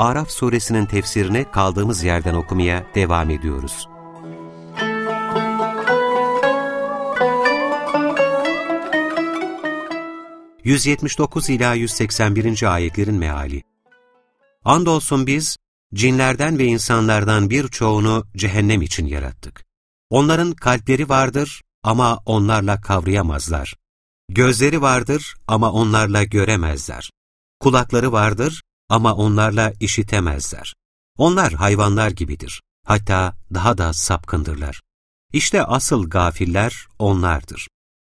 Araf suresinin tefsirini kaldığımız yerden okumaya devam ediyoruz. ...179 ila 181. ayetlerin meali. Andolsun biz, cinlerden ve insanlardan birçoğunu cehennem için yarattık. Onların kalpleri vardır ama onlarla kavrayamazlar. Gözleri vardır ama onlarla göremezler. Kulakları vardır ama onlarla işitemezler. Onlar hayvanlar gibidir. Hatta daha da sapkındırlar. İşte asıl gafiller onlardır.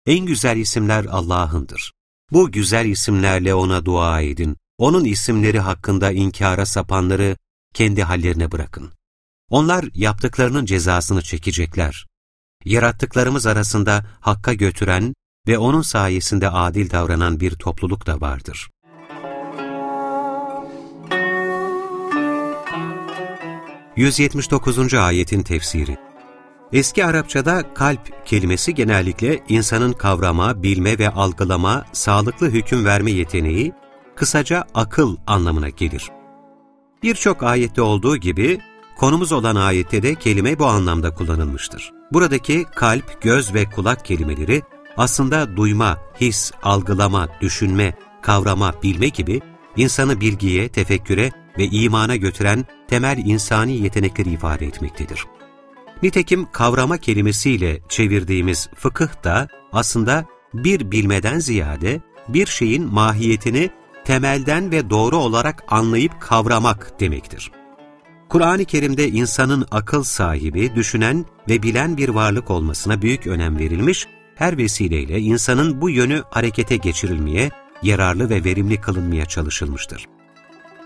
En güzel isimler Allah'ındır. Bu güzel isimlerle O'na dua edin. O'nun isimleri hakkında inkara sapanları kendi hallerine bırakın. Onlar yaptıklarının cezasını çekecekler. Yarattıklarımız arasında hakka götüren ve onun sayesinde adil davranan bir topluluk da vardır. ...179. ayetin tefsiri Eski Arapçada kalp kelimesi genellikle insanın kavrama, bilme ve algılama, sağlıklı hüküm verme yeteneği, kısaca akıl anlamına gelir. Birçok ayette olduğu gibi, konumuz olan ayette de kelime bu anlamda kullanılmıştır. Buradaki kalp, göz ve kulak kelimeleri, aslında duyma, his, algılama, düşünme, kavrama, bilme gibi insanı bilgiye, tefekküre ve imana götüren temel insani yetenekleri ifade etmektedir. Nitekim kavrama kelimesiyle çevirdiğimiz fıkıh da aslında bir bilmeden ziyade bir şeyin mahiyetini temelden ve doğru olarak anlayıp kavramak demektir. Kur'an-ı Kerim'de insanın akıl sahibi, düşünen ve bilen bir varlık olmasına büyük önem verilmiş her vesileyle insanın bu yönü harekete geçirilmeye, yararlı ve verimli kılınmaya çalışılmıştır.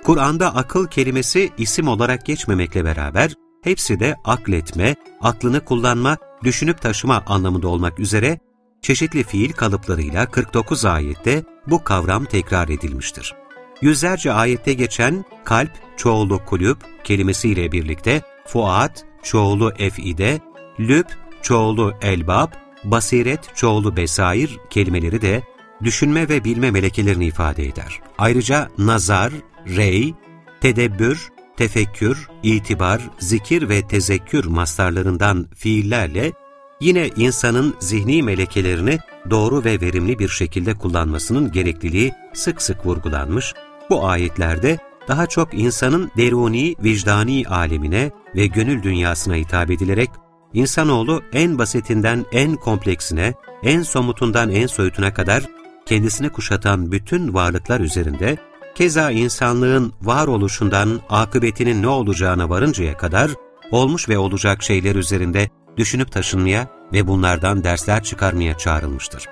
Kur'an'da akıl kelimesi isim olarak geçmemekle beraber, hepsi de akletme, aklını kullanma, düşünüp taşıma anlamında olmak üzere, çeşitli fiil kalıplarıyla 49 ayette bu kavram tekrar edilmiştir. Yüzlerce ayette geçen kalp, çoğulu kulüp kelimesiyle birlikte fuat, çoğulu efide, lüb, çoğulu elbab, basiret, çoğulu besair kelimeleri de düşünme ve bilme melekelerini ifade eder. Ayrıca nazar, rey, tedebbür, tefekkür, itibar, zikir ve tezekkür mastarlarından fiillerle yine insanın zihni melekelerini doğru ve verimli bir şekilde kullanmasının gerekliliği sık sık vurgulanmış, bu ayetlerde daha çok insanın deruni, vicdani alemine ve gönül dünyasına hitap edilerek İnsanoğlu en basitinden en kompleksine, en somutundan en soyutuna kadar kendisini kuşatan bütün varlıklar üzerinde, keza insanlığın varoluşundan akıbetinin ne olacağına varıncaya kadar olmuş ve olacak şeyler üzerinde düşünüp taşınmaya ve bunlardan dersler çıkarmaya çağrılmıştır.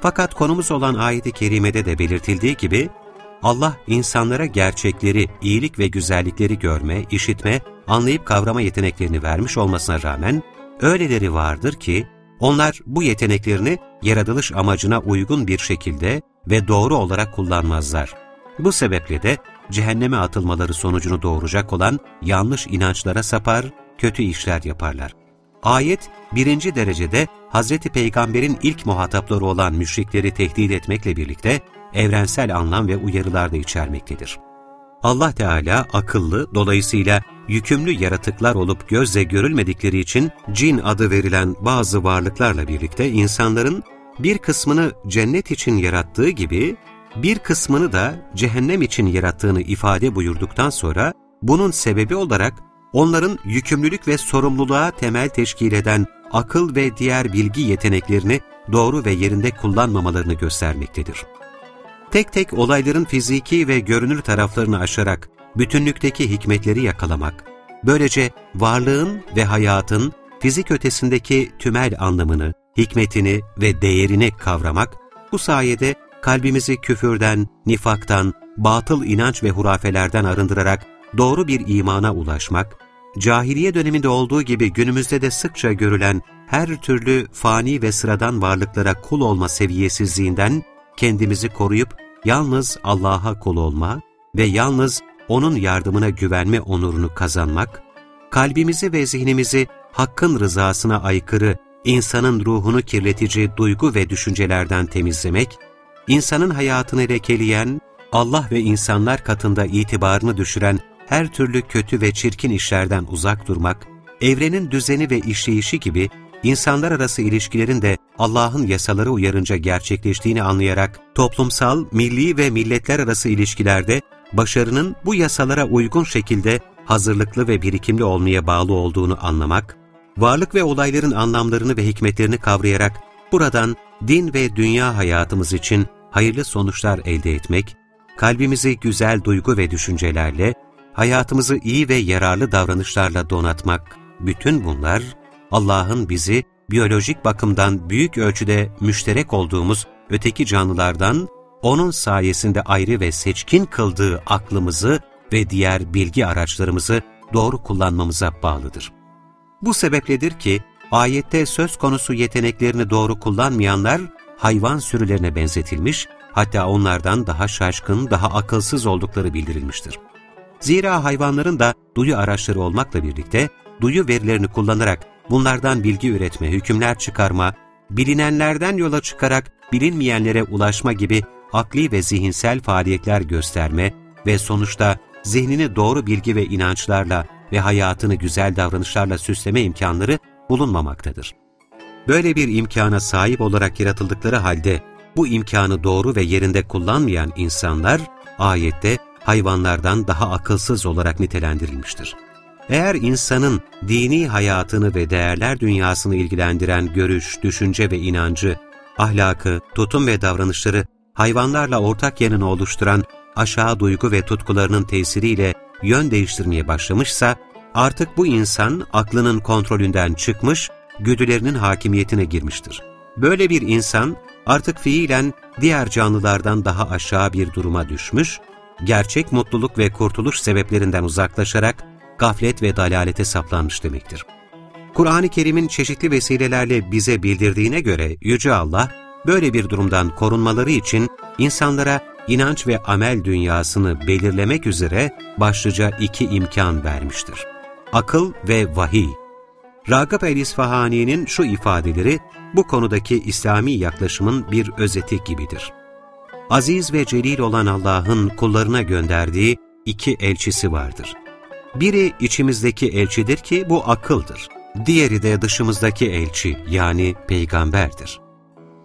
Fakat konumuz olan ayet-i kerimede de belirtildiği gibi, Allah insanlara gerçekleri, iyilik ve güzellikleri görme, işitme, anlayıp kavrama yeteneklerini vermiş olmasına rağmen, öyleleri vardır ki, onlar bu yeteneklerini yaratılış amacına uygun bir şekilde ve doğru olarak kullanmazlar. Bu sebeple de cehenneme atılmaları sonucunu doğuracak olan yanlış inançlara sapar, kötü işler yaparlar. Ayet, birinci derecede Hz. Peygamber'in ilk muhatapları olan müşrikleri tehdit etmekle birlikte evrensel anlam ve uyarılar da içermektedir. Allah Teala akıllı, dolayısıyla yükümlü yaratıklar olup gözle görülmedikleri için cin adı verilen bazı varlıklarla birlikte insanların bir kısmını cennet için yarattığı gibi bir kısmını da cehennem için yarattığını ifade buyurduktan sonra bunun sebebi olarak onların yükümlülük ve sorumluluğa temel teşkil eden akıl ve diğer bilgi yeteneklerini doğru ve yerinde kullanmamalarını göstermektedir. Tek tek olayların fiziki ve görünür taraflarını aşarak bütünlükteki hikmetleri yakalamak, böylece varlığın ve hayatın fizik ötesindeki tümel anlamını, hikmetini ve değerini kavramak, bu sayede kalbimizi küfürden, nifaktan, batıl inanç ve hurafelerden arındırarak doğru bir imana ulaşmak, cahiliye döneminde olduğu gibi günümüzde de sıkça görülen her türlü fani ve sıradan varlıklara kul olma seviyesizliğinden kendimizi koruyup yalnız Allah'a kul olma ve yalnız O'nun yardımına güvenme onurunu kazanmak, kalbimizi ve zihnimizi Hakk'ın rızasına aykırı, insanın ruhunu kirletici duygu ve düşüncelerden temizlemek, insanın hayatını lekeleyen, Allah ve insanlar katında itibarını düşüren her türlü kötü ve çirkin işlerden uzak durmak, evrenin düzeni ve işleyişi gibi insanlar arası ilişkilerin de Allah'ın yasaları uyarınca gerçekleştiğini anlayarak toplumsal, milli ve milletler arası ilişkilerde başarının bu yasalara uygun şekilde hazırlıklı ve birikimli olmaya bağlı olduğunu anlamak, varlık ve olayların anlamlarını ve hikmetlerini kavrayarak buradan din ve dünya hayatımız için hayırlı sonuçlar elde etmek, kalbimizi güzel duygu ve düşüncelerle, hayatımızı iyi ve yararlı davranışlarla donatmak, bütün bunlar Allah'ın bizi biyolojik bakımdan büyük ölçüde müşterek olduğumuz öteki canlılardan, O'nun sayesinde ayrı ve seçkin kıldığı aklımızı ve diğer bilgi araçlarımızı doğru kullanmamıza bağlıdır. Bu sebepledir ki, ayette söz konusu yeteneklerini doğru kullanmayanlar hayvan sürülerine benzetilmiş, hatta onlardan daha şaşkın, daha akılsız oldukları bildirilmiştir. Zira hayvanların da duyu araçları olmakla birlikte, duyu verilerini kullanarak bunlardan bilgi üretme, hükümler çıkarma, bilinenlerden yola çıkarak bilinmeyenlere ulaşma gibi akli ve zihinsel faaliyetler gösterme ve sonuçta zihnini doğru bilgi ve inançlarla ve hayatını güzel davranışlarla süsleme imkanları bulunmamaktadır. Böyle bir imkana sahip olarak yaratıldıkları halde bu imkanı doğru ve yerinde kullanmayan insanlar ayette hayvanlardan daha akılsız olarak nitelendirilmiştir. Eğer insanın dini hayatını ve değerler dünyasını ilgilendiren görüş, düşünce ve inancı, ahlakı, tutum ve davranışları hayvanlarla ortak yanını oluşturan aşağı duygu ve tutkularının tesiriyle yön değiştirmeye başlamışsa, artık bu insan aklının kontrolünden çıkmış, güdülerinin hakimiyetine girmiştir. Böyle bir insan artık fiilen diğer canlılardan daha aşağı bir duruma düşmüş, gerçek mutluluk ve kurtuluş sebeplerinden uzaklaşarak gaflet ve dalalete saplanmış demektir. Kur'an-ı Kerim'in çeşitli vesilelerle bize bildirdiğine göre Yüce Allah, böyle bir durumdan korunmaları için insanlara inanç ve amel dünyasını belirlemek üzere başlıca iki imkan vermiştir. Akıl ve vahiy. Ragıp el-İsfahani'nin şu ifadeleri bu konudaki İslami yaklaşımın bir özeti gibidir. Aziz ve celil olan Allah'ın kullarına gönderdiği iki elçisi vardır. Biri içimizdeki elçidir ki bu akıldır. Diğeri de dışımızdaki elçi yani peygamberdir.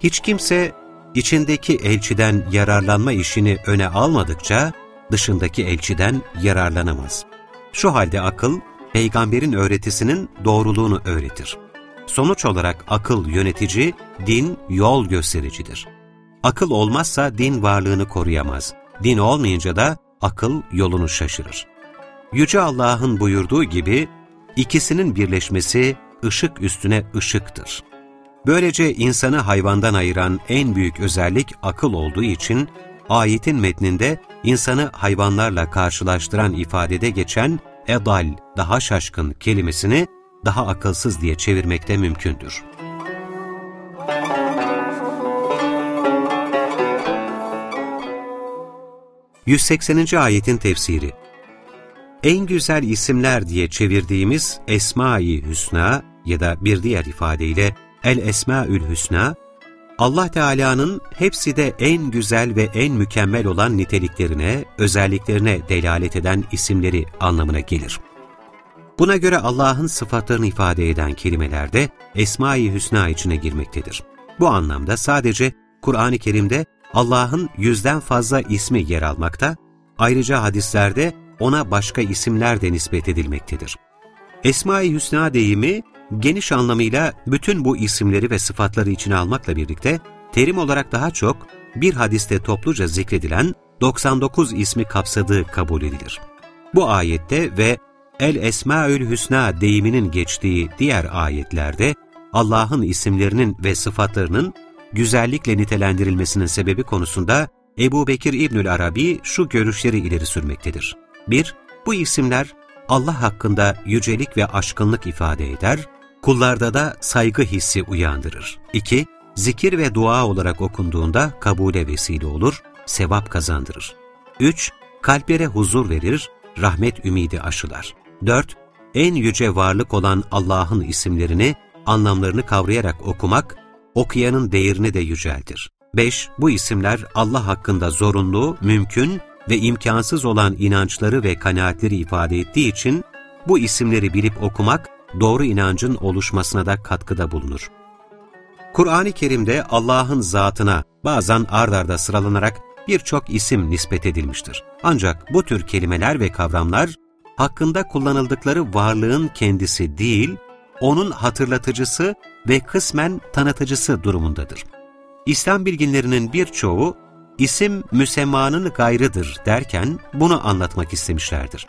Hiç kimse içindeki elçiden yararlanma işini öne almadıkça dışındaki elçiden yararlanamaz. Şu halde akıl, peygamberin öğretisinin doğruluğunu öğretir. Sonuç olarak akıl yönetici, din yol göstericidir. Akıl olmazsa din varlığını koruyamaz. Din olmayınca da akıl yolunu şaşırır. Yüce Allah'ın buyurduğu gibi, ikisinin birleşmesi ışık üstüne ışıktır. Böylece insanı hayvandan ayıran en büyük özellik akıl olduğu için, ayetin metninde insanı hayvanlarla karşılaştıran ifadede geçen edal, daha şaşkın kelimesini daha akılsız diye çevirmek de mümkündür. ...180. ayetin tefsiri En güzel isimler diye çevirdiğimiz Esma-i Hüsna ya da bir diğer ifadeyle El-Esmaül Hüsna, Allah Teala'nın hepsi de en güzel ve en mükemmel olan niteliklerine, özelliklerine delalet eden isimleri anlamına gelir. Buna göre Allah'ın sıfatlarını ifade eden kelimeler de Esma-i Hüsna içine girmektedir. Bu anlamda sadece Kur'an-ı Kerim'de Allah'ın yüzden fazla ismi yer almakta, ayrıca hadislerde ona başka isimler de nispet edilmektedir. Esma-i Hüsna deyimi geniş anlamıyla bütün bu isimleri ve sıfatları içine almakla birlikte terim olarak daha çok bir hadiste topluca zikredilen 99 ismi kapsadığı kabul edilir. Bu ayette ve El Esmaül Hüsna deyiminin geçtiği diğer ayetlerde Allah'ın isimlerinin ve sıfatlarının güzellikle nitelendirilmesinin sebebi konusunda Ebu Bekir İbnül Arabi şu görüşleri ileri sürmektedir. 1- Bu isimler Allah hakkında yücelik ve aşkınlık ifade eder, kullarda da saygı hissi uyandırır. 2. Zikir ve dua olarak okunduğunda kabule vesile olur, sevap kazandırır. 3. Kalplere huzur verir, rahmet ümidi aşılar. 4. En yüce varlık olan Allah'ın isimlerini, anlamlarını kavrayarak okumak, okuyanın değerini de yüceltir. 5. Bu isimler Allah hakkında zorunlu, mümkün ve imkansız olan inançları ve kanaatleri ifade ettiği için bu isimleri bilip okumak doğru inancın oluşmasına da katkıda bulunur. Kur'an-ı Kerim'de Allah'ın zatına bazen ard arda sıralanarak birçok isim nispet edilmiştir. Ancak bu tür kelimeler ve kavramlar hakkında kullanıldıkları varlığın kendisi değil, onun hatırlatıcısı ve kısmen tanıtıcısı durumundadır. İslam bilginlerinin birçoğu isim müsemmanın gayrıdır derken bunu anlatmak istemişlerdir.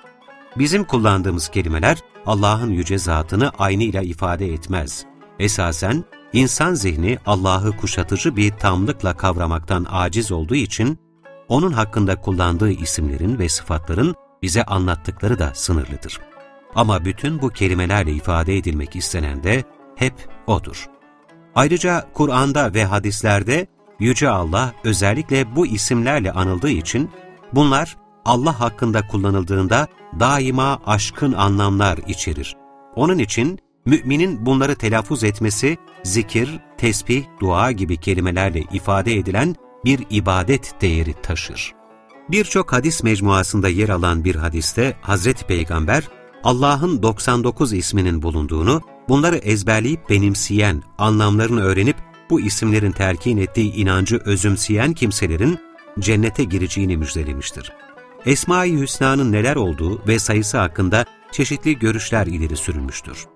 Bizim kullandığımız kelimeler Allah'ın yüce zatını aynıyla ifade etmez. Esasen insan zihni Allah'ı kuşatıcı bir tamlıkla kavramaktan aciz olduğu için onun hakkında kullandığı isimlerin ve sıfatların bize anlattıkları da sınırlıdır. Ama bütün bu kelimelerle ifade edilmek istenen de hep O'dur. Ayrıca Kur'an'da ve hadislerde Yüce Allah özellikle bu isimlerle anıldığı için bunlar Allah hakkında kullanıldığında daima aşkın anlamlar içerir. Onun için müminin bunları telaffuz etmesi zikir, tesbih, dua gibi kelimelerle ifade edilen bir ibadet değeri taşır. Birçok hadis mecmuasında yer alan bir hadiste Hazreti Peygamber, Allah'ın 99 isminin bulunduğunu, bunları ezberleyip benimseyen, anlamlarını öğrenip bu isimlerin terkin ettiği inancı özümseyen kimselerin cennete gireceğini müjdelemiştir. Esma-i Hüsna'nın neler olduğu ve sayısı hakkında çeşitli görüşler ileri sürülmüştür.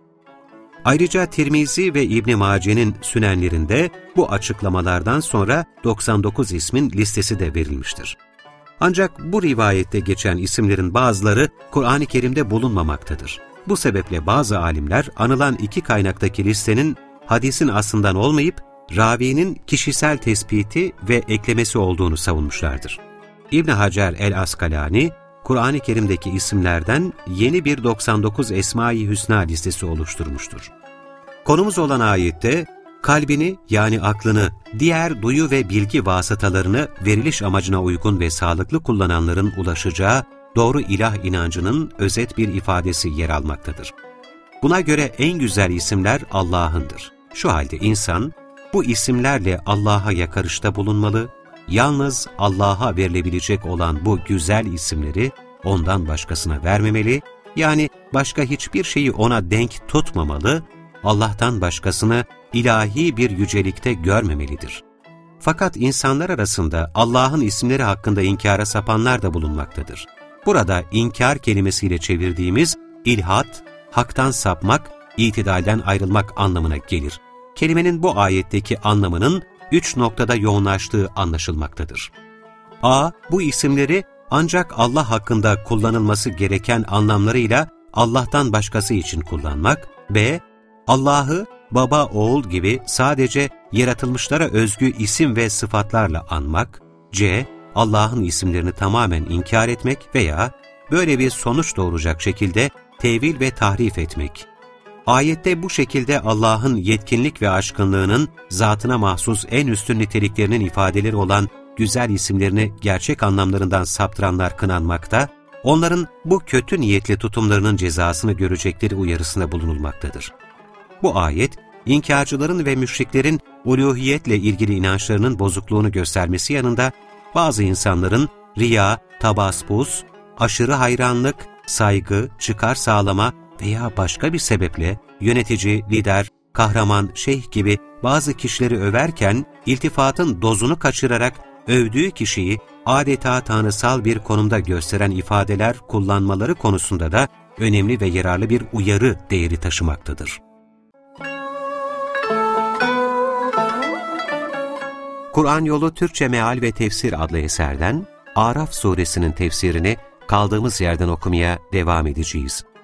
Ayrıca Tirmizi ve İbn Mace'nin sünenlerinde bu açıklamalardan sonra 99 ismin listesi de verilmiştir. Ancak bu rivayette geçen isimlerin bazıları Kur'an-ı Kerim'de bulunmamaktadır. Bu sebeple bazı alimler anılan iki kaynaktaki listenin hadisin aslından olmayıp ravinin kişisel tespiti ve eklemesi olduğunu savunmuşlardır. İbn Hacer el-Askalani, Kur'an-ı Kerim'deki isimlerden yeni bir 99 Esma-i Hüsna listesi oluşturmuştur. Konumuz olan ayette, kalbini yani aklını, diğer duyu ve bilgi vasıtalarını veriliş amacına uygun ve sağlıklı kullananların ulaşacağı doğru ilah inancının özet bir ifadesi yer almaktadır. Buna göre en güzel isimler Allah'ındır. Şu halde insan, bu isimlerle Allah'a yakarışta bulunmalı, yalnız Allah'a verilebilecek olan bu güzel isimleri ondan başkasına vermemeli, yani başka hiçbir şeyi ona denk tutmamalı, Allah'tan başkasını ilahi bir yücelikte görmemelidir. Fakat insanlar arasında Allah'ın isimleri hakkında inkara sapanlar da bulunmaktadır. Burada inkar kelimesiyle çevirdiğimiz ilhat, haktan sapmak, itidalden ayrılmak anlamına gelir. Kelimenin bu ayetteki anlamının üç noktada yoğunlaştığı anlaşılmaktadır. A. Bu isimleri ancak Allah hakkında kullanılması gereken anlamlarıyla Allah'tan başkası için kullanmak. B. Allah'ı baba, oğul gibi sadece yaratılmışlara özgü isim ve sıfatlarla anmak. C. Allah'ın isimlerini tamamen inkar etmek veya böyle bir sonuç doğuracak şekilde tevil ve tahrif etmek. Ayette bu şekilde Allah'ın yetkinlik ve aşkınlığının zatına mahsus en üstün niteliklerinin ifadeleri olan güzel isimlerini gerçek anlamlarından saptıranlar kınanmakta, onların bu kötü niyetli tutumlarının cezasını görecekleri uyarısında bulunulmaktadır. Bu ayet, inkarcıların ve müşriklerin uluhiyetle ilgili inançlarının bozukluğunu göstermesi yanında, bazı insanların riya, tabaspus, aşırı hayranlık, saygı, çıkar sağlama veya başka bir sebeple yönetici, lider, kahraman, şeyh gibi bazı kişileri överken iltifatın dozunu kaçırarak övdüğü kişiyi adeta tanrısal bir konumda gösteren ifadeler kullanmaları konusunda da önemli ve yararlı bir uyarı değeri taşımaktadır. Kur'an Yolu Türkçe Meal ve Tefsir adlı eserden Araf suresinin tefsirini kaldığımız yerden okumaya devam edeceğiz.